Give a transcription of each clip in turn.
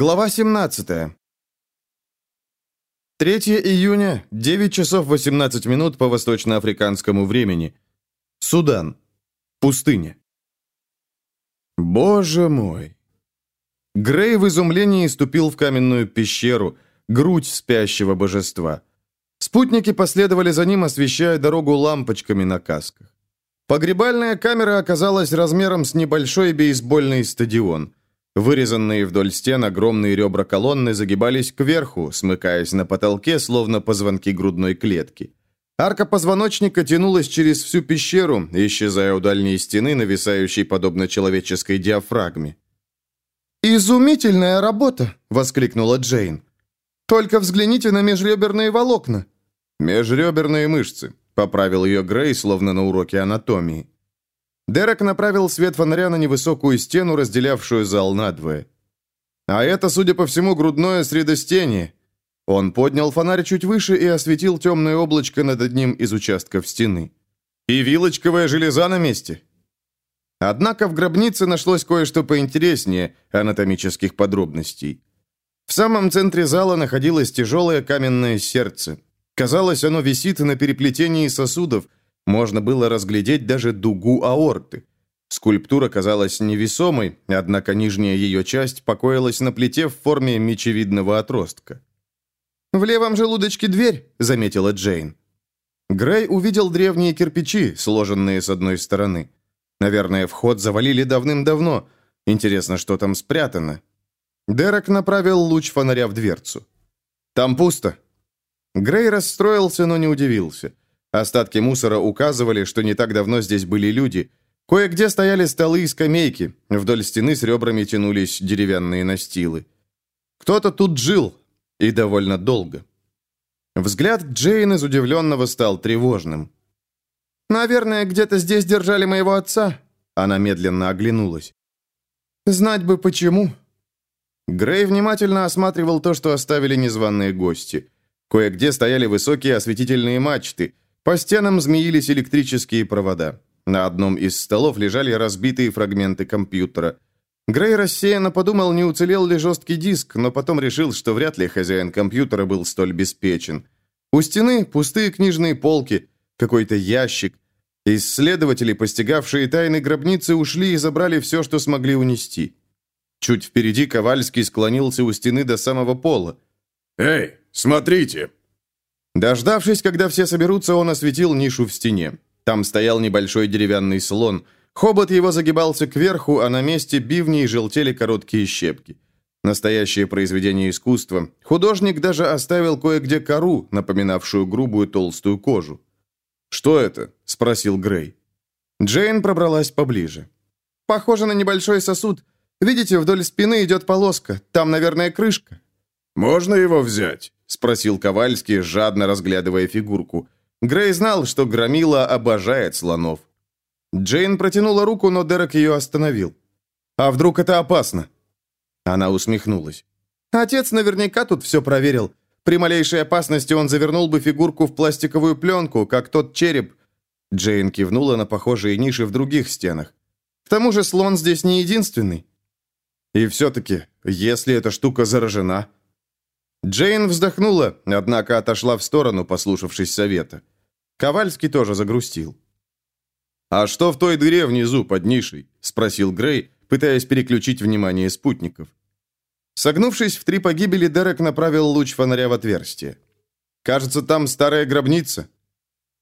Глава 17. 3 июня, 9 часов 18 минут по восточноафриканскому времени. Судан. Пустыня. Боже мой. Грей в изумлении ступил в каменную пещеру, грудь спящего божества. Спутники последовали за ним, освещая дорогу лампочками на касках. Погребальная камера оказалась размером с небольшой бейсбольный стадион – Вырезанные вдоль стен огромные ребра колонны загибались кверху, смыкаясь на потолке, словно позвонки грудной клетки. Арка позвоночника тянулась через всю пещеру, исчезая у дальней стены, нависающей подобно человеческой диафрагме. «Изумительная работа!» — воскликнула Джейн. «Только взгляните на межреберные волокна!» «Межреберные мышцы», — поправил ее Грей, словно на уроке анатомии. Дерек направил свет фонаря на невысокую стену, разделявшую зал надвое. А это, судя по всему, грудное средостение. Он поднял фонарь чуть выше и осветил темное облачко над одним из участков стены. И вилочковая железа на месте. Однако в гробнице нашлось кое-что поинтереснее анатомических подробностей. В самом центре зала находилось тяжелое каменное сердце. Казалось, оно висит на переплетении сосудов, можно было разглядеть даже дугу аорты. Скульптура казалась невесомой, однако нижняя ее часть покоилась на плите в форме мечевидного отростка. «В левом желудочке дверь», — заметила Джейн. Грей увидел древние кирпичи, сложенные с одной стороны. Наверное, вход завалили давным-давно. Интересно, что там спрятано. Дерек направил луч фонаря в дверцу. «Там пусто». Грей расстроился, но не удивился. Остатки мусора указывали, что не так давно здесь были люди. Кое-где стояли столы и скамейки. Вдоль стены с ребрами тянулись деревянные настилы. Кто-то тут жил. И довольно долго. Взгляд Джейн из удивленного стал тревожным. «Наверное, где-то здесь держали моего отца». Она медленно оглянулась. «Знать бы почему». Грей внимательно осматривал то, что оставили незваные гости. Кое-где стояли высокие осветительные мачты – по стенам змеились электрические провода. На одном из столов лежали разбитые фрагменты компьютера. Грей рассеянно подумал, не уцелел ли жесткий диск, но потом решил, что вряд ли хозяин компьютера был столь беспечен. У стены пустые книжные полки, какой-то ящик. Исследователи, постигавшие тайны гробницы, ушли и забрали все, что смогли унести. Чуть впереди Ковальский склонился у стены до самого пола. «Эй, смотрите!» Дождавшись, когда все соберутся, он осветил нишу в стене. Там стоял небольшой деревянный слон. Хобот его загибался кверху, а на месте бивней желтели короткие щепки. Настоящее произведение искусства. Художник даже оставил кое-где кору, напоминавшую грубую толстую кожу. «Что это?» – спросил Грей. Джейн пробралась поближе. «Похоже на небольшой сосуд. Видите, вдоль спины идет полоска. Там, наверное, крышка». «Можно его взять?» — спросил Ковальский, жадно разглядывая фигурку. Грей знал, что Громила обожает слонов. Джейн протянула руку, но Дерек ее остановил. «А вдруг это опасно?» Она усмехнулась. «Отец наверняка тут все проверил. При малейшей опасности он завернул бы фигурку в пластиковую пленку, как тот череп». Джейн кивнула на похожие ниши в других стенах. «К тому же слон здесь не единственный». «И все-таки, если эта штука заражена...» Джейн вздохнула, однако отошла в сторону, послушавшись совета. Ковальский тоже загрустил. «А что в той дыре внизу, под нишей?» – спросил Грей, пытаясь переключить внимание спутников. Согнувшись в три погибели, Дерек направил луч фонаря в отверстие. «Кажется, там старая гробница».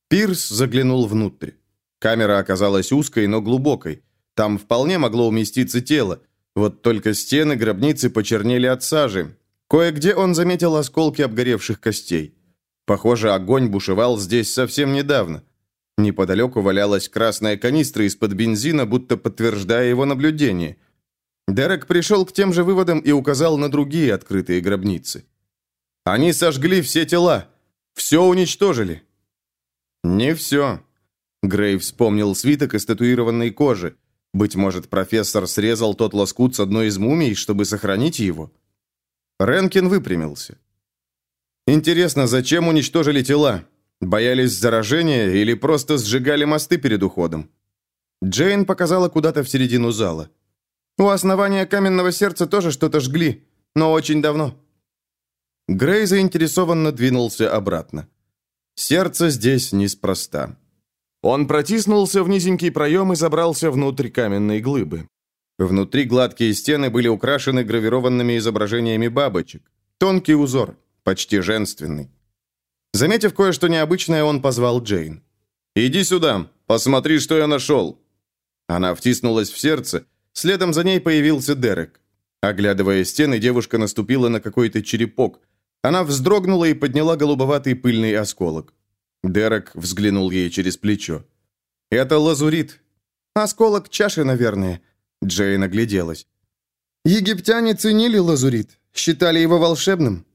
Пирс заглянул внутрь. Камера оказалась узкой, но глубокой. Там вполне могло уместиться тело. Вот только стены гробницы почернели от сажи, Кое-где он заметил осколки обгоревших костей. Похоже, огонь бушевал здесь совсем недавно. Неподалеку валялась красная канистра из-под бензина, будто подтверждая его наблюдение. Дерек пришел к тем же выводам и указал на другие открытые гробницы. Они сожгли все тела. Все уничтожили. Не все. Грей вспомнил свиток из татуированной кожи. Быть может, профессор срезал тот лоскут с одной из мумий, чтобы сохранить его? Ренкин выпрямился. Интересно, зачем уничтожили тела? Боялись заражения или просто сжигали мосты перед уходом? Джейн показала куда-то в середину зала. У основания каменного сердца тоже что-то жгли. но очень давно». Грей заинтересованно двинулся обратно. Сердце здесь неспроста. Он протиснулся в низенький проем и забрался внутрь каменной глыбы. Внутри гладкие стены были украшены гравированными изображениями бабочек. Тонкий узор, почти женственный. Заметив кое-что необычное, он позвал Джейн. «Иди сюда, посмотри, что я нашел». Она втиснулась в сердце, следом за ней появился Дерек. Оглядывая стены, девушка наступила на какой-то черепок. Она вздрогнула и подняла голубоватый пыльный осколок. Дерек взглянул ей через плечо. «Это лазурит. Осколок чаши, наверное». Джейн огляделась. «Египтяне ценили лазурит, считали его волшебным».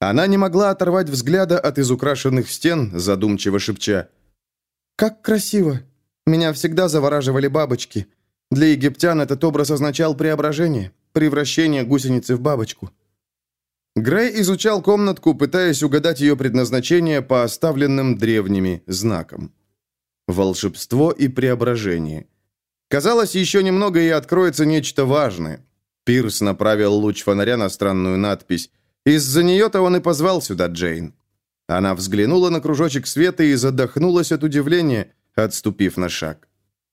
Она не могла оторвать взгляда от изукрашенных стен, задумчиво шепча. «Как красиво! Меня всегда завораживали бабочки. Для египтян этот образ означал преображение, превращение гусеницы в бабочку». Грей изучал комнатку, пытаясь угадать ее предназначение по оставленным древними знакам. Волшебство и преображение. Казалось, еще немного и откроется нечто важное. Пирс направил луч фонаря на странную надпись. Из-за нее-то он и позвал сюда Джейн. Она взглянула на кружочек света и задохнулась от удивления, отступив на шаг.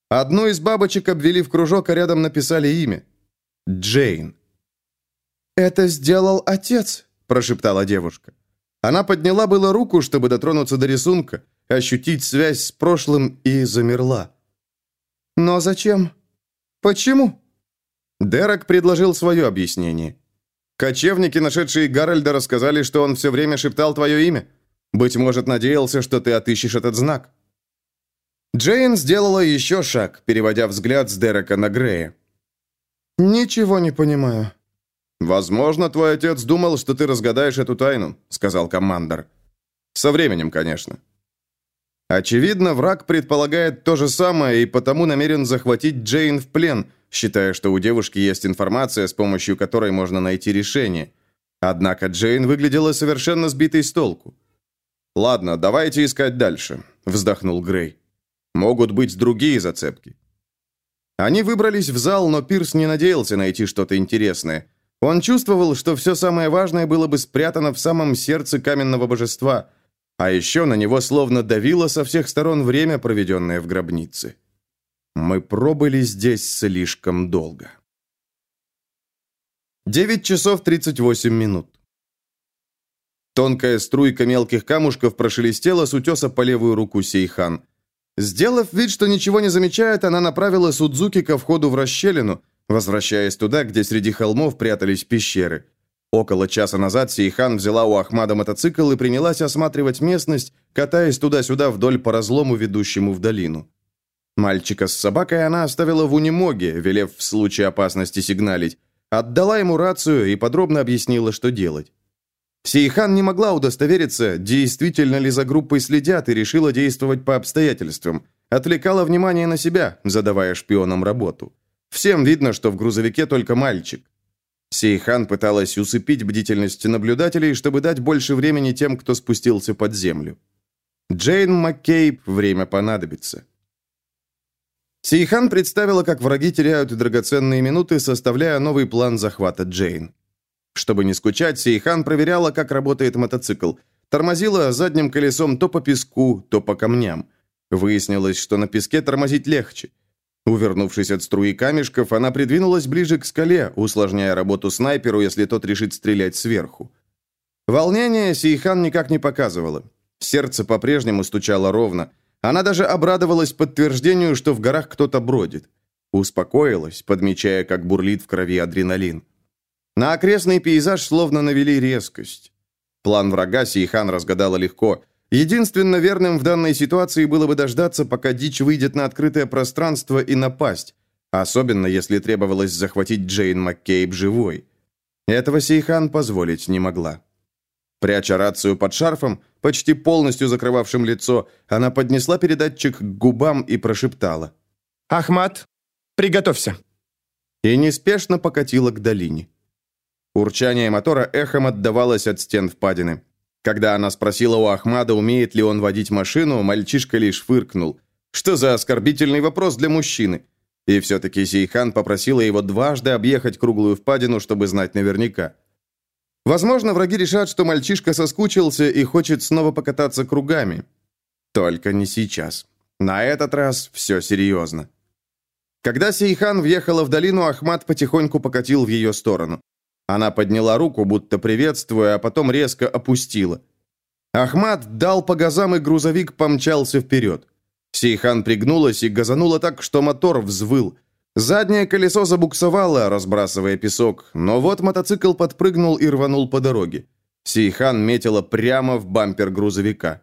Одну из бабочек обвели в кружок, а рядом написали имя. Джейн. «Это сделал отец», – прошептала девушка. Она подняла было руку, чтобы дотронуться до рисунка, ощутить связь с прошлым, и замерла. «Но зачем? Почему?» Дерек предложил свое объяснение. «Кочевники, нашедшие Гарольда, рассказали, что он все время шептал твое имя. Быть может, надеялся, что ты отыщешь этот знак». Джейн сделала еще шаг, переводя взгляд с Дерека на Грея. «Ничего не понимаю. «Возможно, твой отец думал, что ты разгадаешь эту тайну», — сказал командор. «Со временем, конечно». Очевидно, враг предполагает то же самое и потому намерен захватить Джейн в плен, считая, что у девушки есть информация, с помощью которой можно найти решение. Однако Джейн выглядела совершенно сбитой с толку. «Ладно, давайте искать дальше», — вздохнул Грей. «Могут быть другие зацепки». Они выбрались в зал, но Пирс не надеялся найти что-то интересное. Он чувствовал, что все самое важное было бы спрятано в самом сердце каменного божества, а еще на него словно давило со всех сторон время, проведенное в гробнице. Мы пробыли здесь слишком долго. 9 часов 38 минут. Тонкая струйка мелких камушков прошелестела с утеса по левую руку Сейхан. Сделав вид, что ничего не замечает, она направила Судзуки ко входу в расщелину, возвращаясь туда, где среди холмов прятались пещеры. Около часа назад Сейхан взяла у Ахмада мотоцикл и принялась осматривать местность, катаясь туда-сюда вдоль по разлому, ведущему в долину. Мальчика с собакой она оставила в унемоге, велев в случае опасности сигналить, отдала ему рацию и подробно объяснила, что делать. Сейхан не могла удостовериться, действительно ли за группой следят, и решила действовать по обстоятельствам. Отвлекала внимание на себя, задавая шпионам работу. Всем видно, что в грузовике только мальчик. Сейхан пыталась усыпить бдительность наблюдателей, чтобы дать больше времени тем, кто спустился под землю. Джейн Маккейб время понадобится. Сейхан представила, как враги теряют драгоценные минуты, составляя новый план захвата Джейн. Чтобы не скучать, Сейхан проверяла, как работает мотоцикл. Тормозила задним колесом то по песку, то по камням. Выяснилось, что на песке тормозить легче. Увернувшись от струи камешков, она придвинулась ближе к скале, усложняя работу снайперу, если тот решит стрелять сверху. Волнение Сейхан никак не показывало. Сердце по-прежнему стучало ровно. Она даже обрадовалась подтверждению, что в горах кто-то бродит. Успокоилась, подмечая, как бурлит в крови адреналин. На окрестный пейзаж словно навели резкость. План врага Сейхан разгадала легко – Единственно верным в данной ситуации было бы дождаться, пока дичь выйдет на открытое пространство и напасть, особенно если требовалось захватить Джейн Маккейб живой. Этого Сейхан позволить не могла. Пряча рацию под шарфом, почти полностью закрывавшим лицо, она поднесла передатчик к губам и прошептала. «Ахмат, приготовься!» И неспешно покатила к долине. Урчание мотора эхом отдавалось от стен впадины. Когда она спросила у Ахмада, умеет ли он водить машину, мальчишка лишь фыркнул. Что за оскорбительный вопрос для мужчины? И все-таки Сейхан попросила его дважды объехать круглую впадину, чтобы знать наверняка. Возможно, враги решат, что мальчишка соскучился и хочет снова покататься кругами. Только не сейчас. На этот раз все серьезно. Когда Сейхан въехала в долину, Ахмат потихоньку покатил в ее сторону. Она подняла руку, будто приветствуя, а потом резко опустила. Ахмат дал по газам, и грузовик помчался вперед. Сейхан пригнулась и газанула так, что мотор взвыл. Заднее колесо забуксовало, разбрасывая песок, но вот мотоцикл подпрыгнул и рванул по дороге. Сейхан метила прямо в бампер грузовика.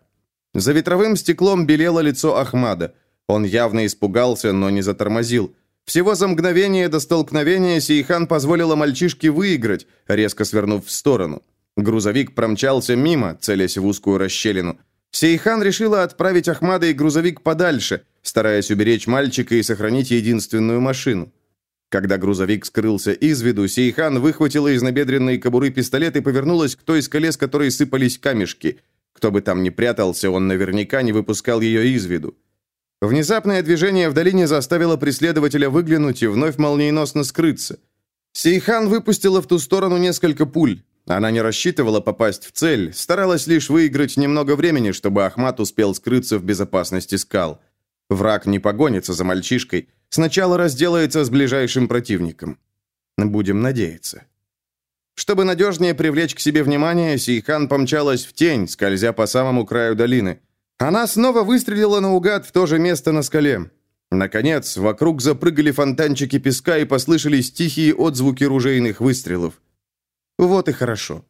За ветровым стеклом белело лицо Ахмада. Он явно испугался, но не затормозил. Всего за мгновение до столкновения Сейхан позволила мальчишке выиграть, резко свернув в сторону. Грузовик промчался мимо, целясь в узкую расщелину. Сейхан решила отправить Ахмада и грузовик подальше, стараясь уберечь мальчика и сохранить единственную машину. Когда грузовик скрылся из виду, Сейхан выхватила из набедренной кобуры пистолет и повернулась к той скале, с которой сыпались камешки. Кто бы там ни прятался, он наверняка не выпускал ее из виду. Внезапное движение в долине заставило преследователя выглянуть и вновь молниеносно скрыться. Сейхан выпустила в ту сторону несколько пуль. Она не рассчитывала попасть в цель, старалась лишь выиграть немного времени, чтобы Ахмат успел скрыться в безопасности скал. Враг не погонится за мальчишкой, сначала разделается с ближайшим противником. Будем надеяться. Чтобы надежнее привлечь к себе внимание, Сейхан помчалась в тень, скользя по самому краю долины – она снова выстрелила наугад в то же место на скале. Наконец, вокруг запрыгали фонтанчики песка и послышались тихие отзвуки ружейных выстрелов. Вот и хорошо.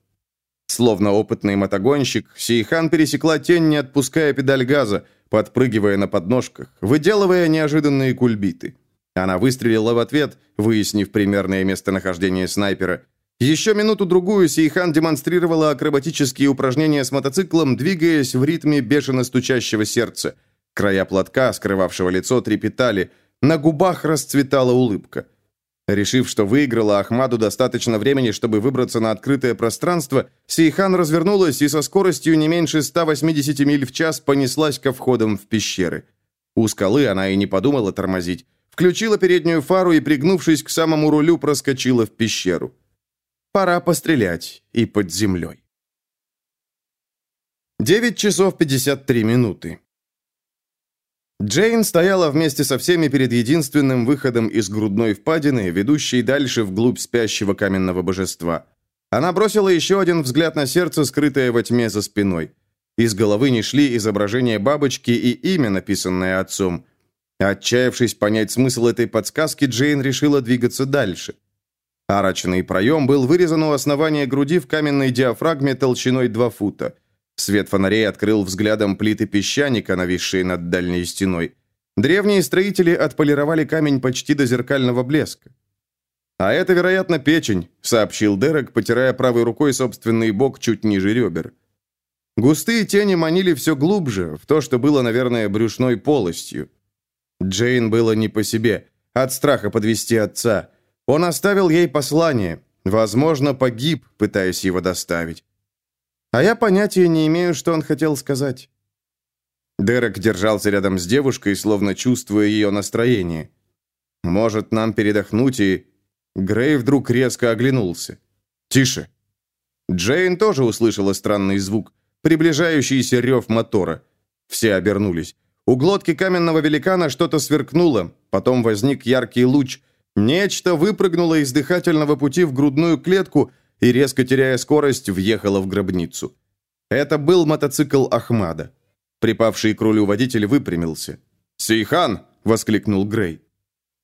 Словно опытный мотогонщик, Сейхан пересекла тень, не отпуская педаль газа, подпрыгивая на подножках, выделывая неожиданные кульбиты. Она выстрелила в ответ, выяснив примерное местонахождение снайпера, еще минуту-другую Сейхан демонстрировала акробатические упражнения с мотоциклом, двигаясь в ритме бешено стучащего сердца. Края платка, скрывавшего лицо, трепетали, на губах расцветала улыбка. Решив, что выиграла Ахмаду достаточно времени, чтобы выбраться на открытое пространство, Сейхан развернулась и со скоростью не меньше 180 миль в час понеслась ко входам в пещеры. У скалы она и не подумала тормозить. Включила переднюю фару и, пригнувшись к самому рулю, проскочила в пещеру. Пора пострелять и под землей. 9 часов 53 минуты. Джейн стояла вместе со всеми перед единственным выходом из грудной впадины, ведущей дальше вглубь спящего каменного божества. Она бросила еще один взгляд на сердце, скрытое во тьме за спиной. Из головы не шли изображения бабочки и имя, написанное отцом. Отчаявшись понять смысл этой подсказки, Джейн решила двигаться дальше. Арочный проем был вырезан у основания груди в каменной диафрагме толщиной 2 фута. Свет фонарей открыл взглядом плиты песчаника, нависшие над дальней стеной. Древние строители отполировали камень почти до зеркального блеска. «А это, вероятно, печень», — сообщил Дерек, потирая правой рукой собственный бок чуть ниже ребер. Густые тени манили все глубже, в то, что было, наверное, брюшной полостью. Джейн было не по себе, от страха подвести отца — он оставил ей послание. Возможно, погиб, пытаясь его доставить. А я понятия не имею, что он хотел сказать. Дерек держался рядом с девушкой, словно чувствуя ее настроение. «Может, нам передохнуть и...» Грей вдруг резко оглянулся. «Тише!» Джейн тоже услышала странный звук, приближающийся рев мотора. Все обернулись. У глотки каменного великана что-то сверкнуло, потом возник яркий луч — Нечто выпрыгнуло из дыхательного пути в грудную клетку и, резко теряя скорость, въехало в гробницу. Это был мотоцикл Ахмада. Припавший к рулю водитель выпрямился. «Сейхан!» — воскликнул Грей.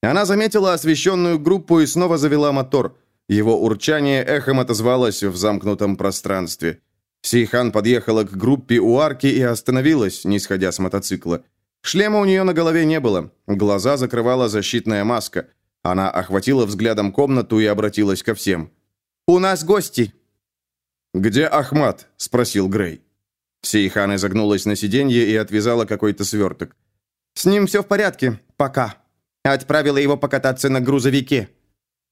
Она заметила освещенную группу и снова завела мотор. Его урчание эхом отозвалось в замкнутом пространстве. Сейхан подъехала к группе у арки и остановилась, не сходя с мотоцикла. Шлема у нее на голове не было. Глаза закрывала защитная маска. Она охватила взглядом комнату и обратилась ко всем. «У нас гости!» «Где Ахмат?» – спросил Грей. Сейхан изогнулась на сиденье и отвязала какой-то сверток. «С ним все в порядке. Пока. Отправила его покататься на грузовике».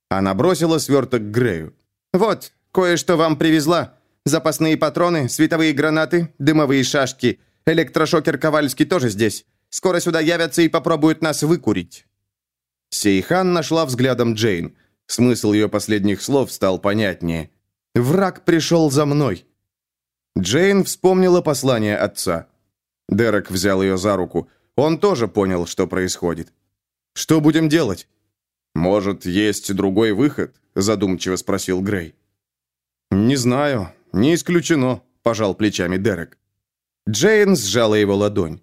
Она бросила сверток Грею. «Вот, кое-что вам привезла. Запасные патроны, световые гранаты, дымовые шашки. Электрошокер Ковальский тоже здесь. Скоро сюда явятся и попробуют нас выкурить». Сейхан нашла взглядом Джейн. Смысл ее последних слов стал понятнее. «Враг пришел за мной». Джейн вспомнила послание отца. Дерек взял ее за руку. Он тоже понял, что происходит. «Что будем делать?» «Может, есть другой выход?» задумчиво спросил Грей. «Не знаю. Не исключено», – пожал плечами Дерек. Джейн сжала его ладонь.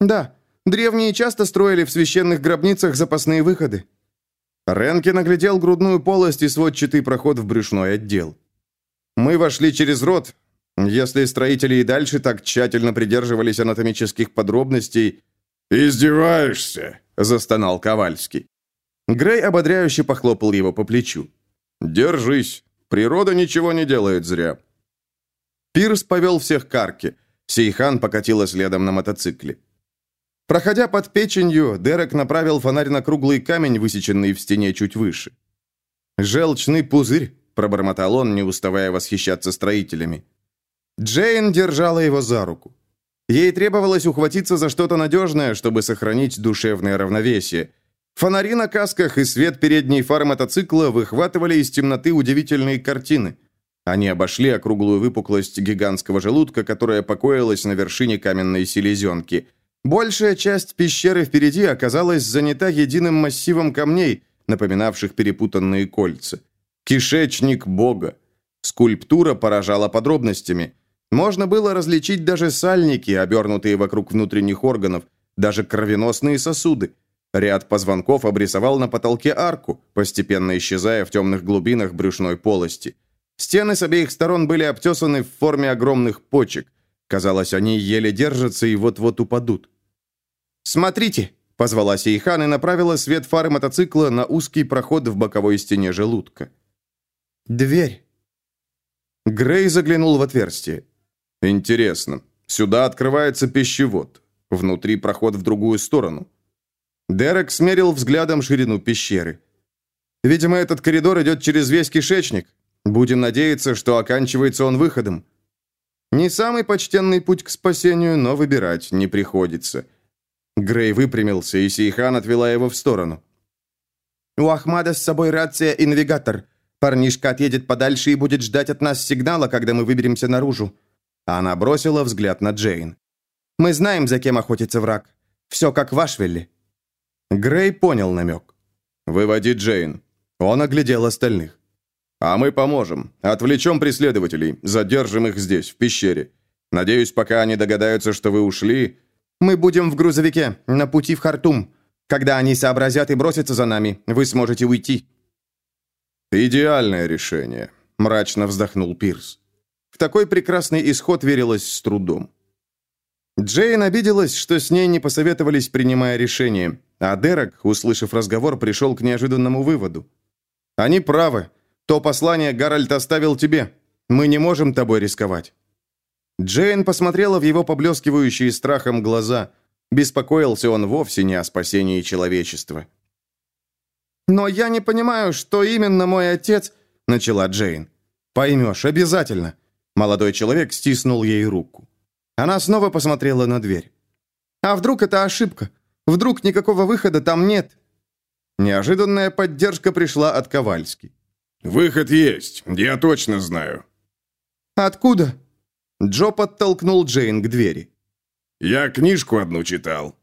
«Да, древние часто строили в священных гробницах запасные выходы». Ренки наглядел грудную полость и сводчатый проход в брюшной отдел. «Мы вошли через рот. Если строители и дальше так тщательно придерживались анатомических подробностей...» «Издеваешься?» – застонал Ковальский. Грей ободряюще похлопал его по плечу. «Держись. Природа ничего не делает зря». Пирс повел всех к арке. Сейхан покатила следом на мотоцикле. Проходя под печенью, Дерек направил фонарь на круглый камень, высеченный в стене чуть выше. «Желчный пузырь», — пробормотал он, не уставая восхищаться строителями. Джейн держала его за руку. Ей требовалось ухватиться за что-то надежное, чтобы сохранить душевное равновесие — Фонари на касках и свет передней фары мотоцикла выхватывали из темноты удивительные картины. Они обошли округлую выпуклость гигантского желудка, которая покоилась на вершине каменной селезенки. Большая часть пещеры впереди оказалась занята единым массивом камней, напоминавших перепутанные кольца. Кишечник бога. Скульптура поражала подробностями. Можно было различить даже сальники, обернутые вокруг внутренних органов, даже кровеносные сосуды. Ряд позвонков обрисовал на потолке арку, постепенно исчезая в темных глубинах брюшной полости. Стены с обеих сторон были обтесаны в форме огромных почек. Казалось, они еле держатся и вот-вот упадут. «Смотрите!» – позвала Сейхан и направила свет фары мотоцикла на узкий проход в боковой стене желудка. «Дверь!» Грей заглянул в отверстие. «Интересно. Сюда открывается пищевод. Внутри проход в другую сторону. Дерек смерил взглядом ширину пещеры. «Видимо, этот коридор идет через весь кишечник. Будем надеяться, что оканчивается он выходом. Не самый почтенный путь к спасению, но выбирать не приходится». Грей выпрямился, и Сейхан отвела его в сторону. «У Ахмада с собой рация и навигатор. Парнишка отъедет подальше и будет ждать от нас сигнала, когда мы выберемся наружу». Она бросила взгляд на Джейн. «Мы знаем, за кем охотится враг. Все как в Ашвилле». Грей понял намек. «Выводи Джейн». Он оглядел остальных. «А мы поможем. Отвлечем преследователей. Задержим их здесь, в пещере. Надеюсь, пока они догадаются, что вы ушли...» «Мы будем в грузовике, на пути в Хартум. Когда они сообразят и бросятся за нами, вы сможете уйти». «Идеальное решение», — мрачно вздохнул Пирс. В такой прекрасный исход верилось с трудом. Джейн обиделась, что с ней не посоветовались, принимая решение, а Дерек, услышав разговор, пришел к неожиданному выводу. «Они правы. То послание Гарольд оставил тебе. Мы не можем тобой рисковать». Джейн посмотрела в его поблескивающие страхом глаза. Беспокоился он вовсе не о спасении человечества. «Но я не понимаю, что именно мой отец...» — начала Джейн. «Поймешь, обязательно». Молодой человек стиснул ей руку. Она снова посмотрела на дверь. «А вдруг это ошибка? Вдруг никакого выхода там нет?» Неожиданная поддержка пришла от Ковальски. «Выход есть, я точно знаю». «Откуда?» Джо подтолкнул Джейн к двери. «Я книжку одну читал».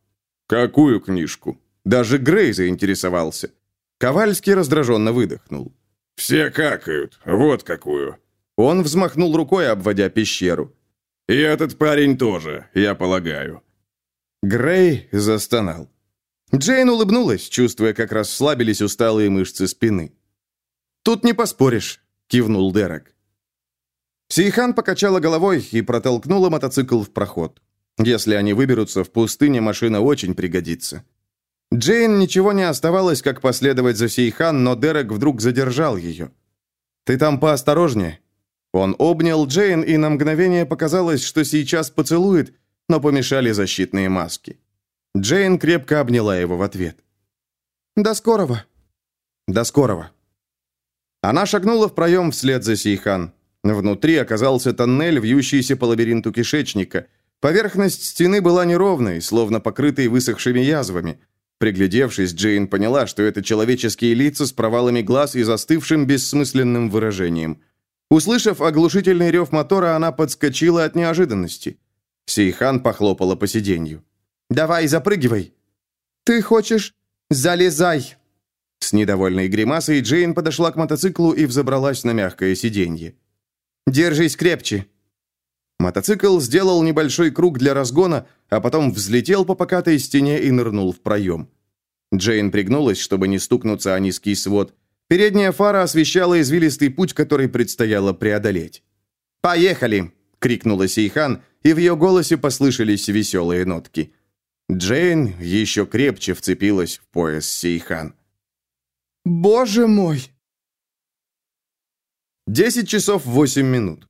«Какую книжку?» Даже Грей заинтересовался. Ковальский раздраженно выдохнул. «Все какают, вот какую». Он взмахнул рукой, обводя пещеру. «И этот парень тоже, я полагаю». Грей застонал. Джейн улыбнулась, чувствуя, как расслабились усталые мышцы спины. «Тут не поспоришь», — кивнул Дерек. Сейхан покачала головой и протолкнула мотоцикл в проход. Если они выберутся в пустыне, машина очень пригодится. Джейн ничего не оставалось, как последовать за Сейхан, но Дерек вдруг задержал ее. «Ты там поосторожнее». Он обнял Джейн, и на мгновение показалось, что сейчас поцелует, но помешали защитные маски. Джейн крепко обняла его в ответ. «До скорого». «До скорого». Она шагнула в проем вслед за Сейхан. Внутри оказался тоннель, вьющийся по лабиринту кишечника. Поверхность стены была неровной, словно покрытой высохшими язвами. Приглядевшись, Джейн поняла, что это человеческие лица с провалами глаз и застывшим бессмысленным выражением. Услышав оглушительный рев мотора, она подскочила от неожиданности. Сейхан похлопала по сиденью. «Давай, запрыгивай!» «Ты хочешь? Залезай!» С недовольной гримасой Джейн подошла к мотоциклу и взобралась на мягкое сиденье. «Держись крепче!» Мотоцикл сделал небольшой круг для разгона, а потом взлетел по покатой стене и нырнул в проем. Джейн пригнулась, чтобы не стукнуться о низкий свод. Передняя фара освещала извилистый путь, который предстояло преодолеть. «Поехали!» — крикнула Сейхан, и в ее голосе послышались веселые нотки. Джейн еще крепче вцепилась в пояс Сейхан. «Боже мой!» Десять часов восемь минут.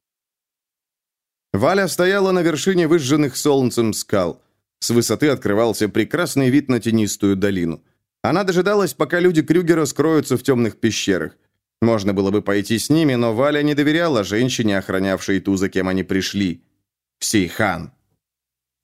Валя стояла на вершине выжженных солнцем скал. С высоты открывался прекрасный вид на тенистую долину. Она дожидалась, пока люди Крюгера скроются в темных пещерах. Можно было бы пойти с ними, но Валя не доверяла женщине, охранявшей ту, за кем они пришли. Сейхан.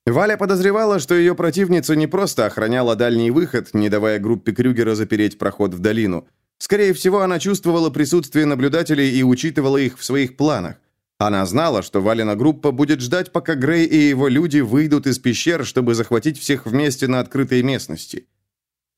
Валя подозревала, что ее противница не просто охраняла дальний выход, не давая группе Крюгера запереть проход в долину. Скорее всего, она чувствовала присутствие наблюдателей и учитывала их в своих планах. Она знала, что Валина группа будет ждать, пока Грей и его люди выйдут из пещер, чтобы захватить всех вместе на открытой местности.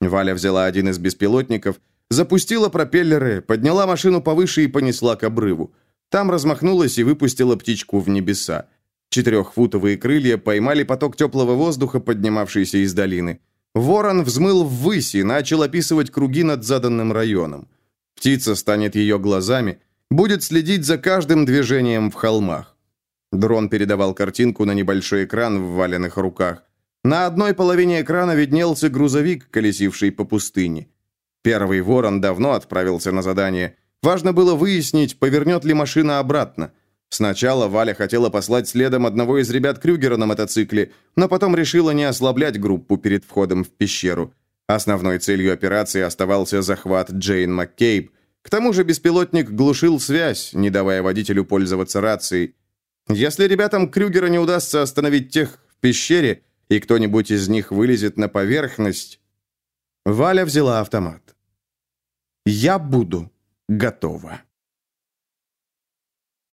Валя взяла один из беспилотников, запустила пропеллеры, подняла машину повыше и понесла к обрыву. Там размахнулась и выпустила птичку в небеса. Четырехфутовые крылья поймали поток теплого воздуха, поднимавшийся из долины. Ворон взмыл ввысь и начал описывать круги над заданным районом. Птица станет ее глазами, будет следить за каждым движением в холмах. Дрон передавал картинку на небольшой экран в валенных руках. На одной половине экрана виднелся грузовик, колесивший по пустыне. Первый ворон давно отправился на задание. Важно было выяснить, повернет ли машина обратно. Сначала Валя хотела послать следом одного из ребят Крюгера на мотоцикле, но потом решила не ослаблять группу перед входом в пещеру. Основной целью операции оставался захват Джейн Маккейб, к тому же беспилотник глушил связь, не давая водителю пользоваться рацией. Если ребятам Крюгера не удастся остановить тех в пещере, и кто-нибудь из них вылезет на поверхность... Валя взяла автомат. «Я буду готова».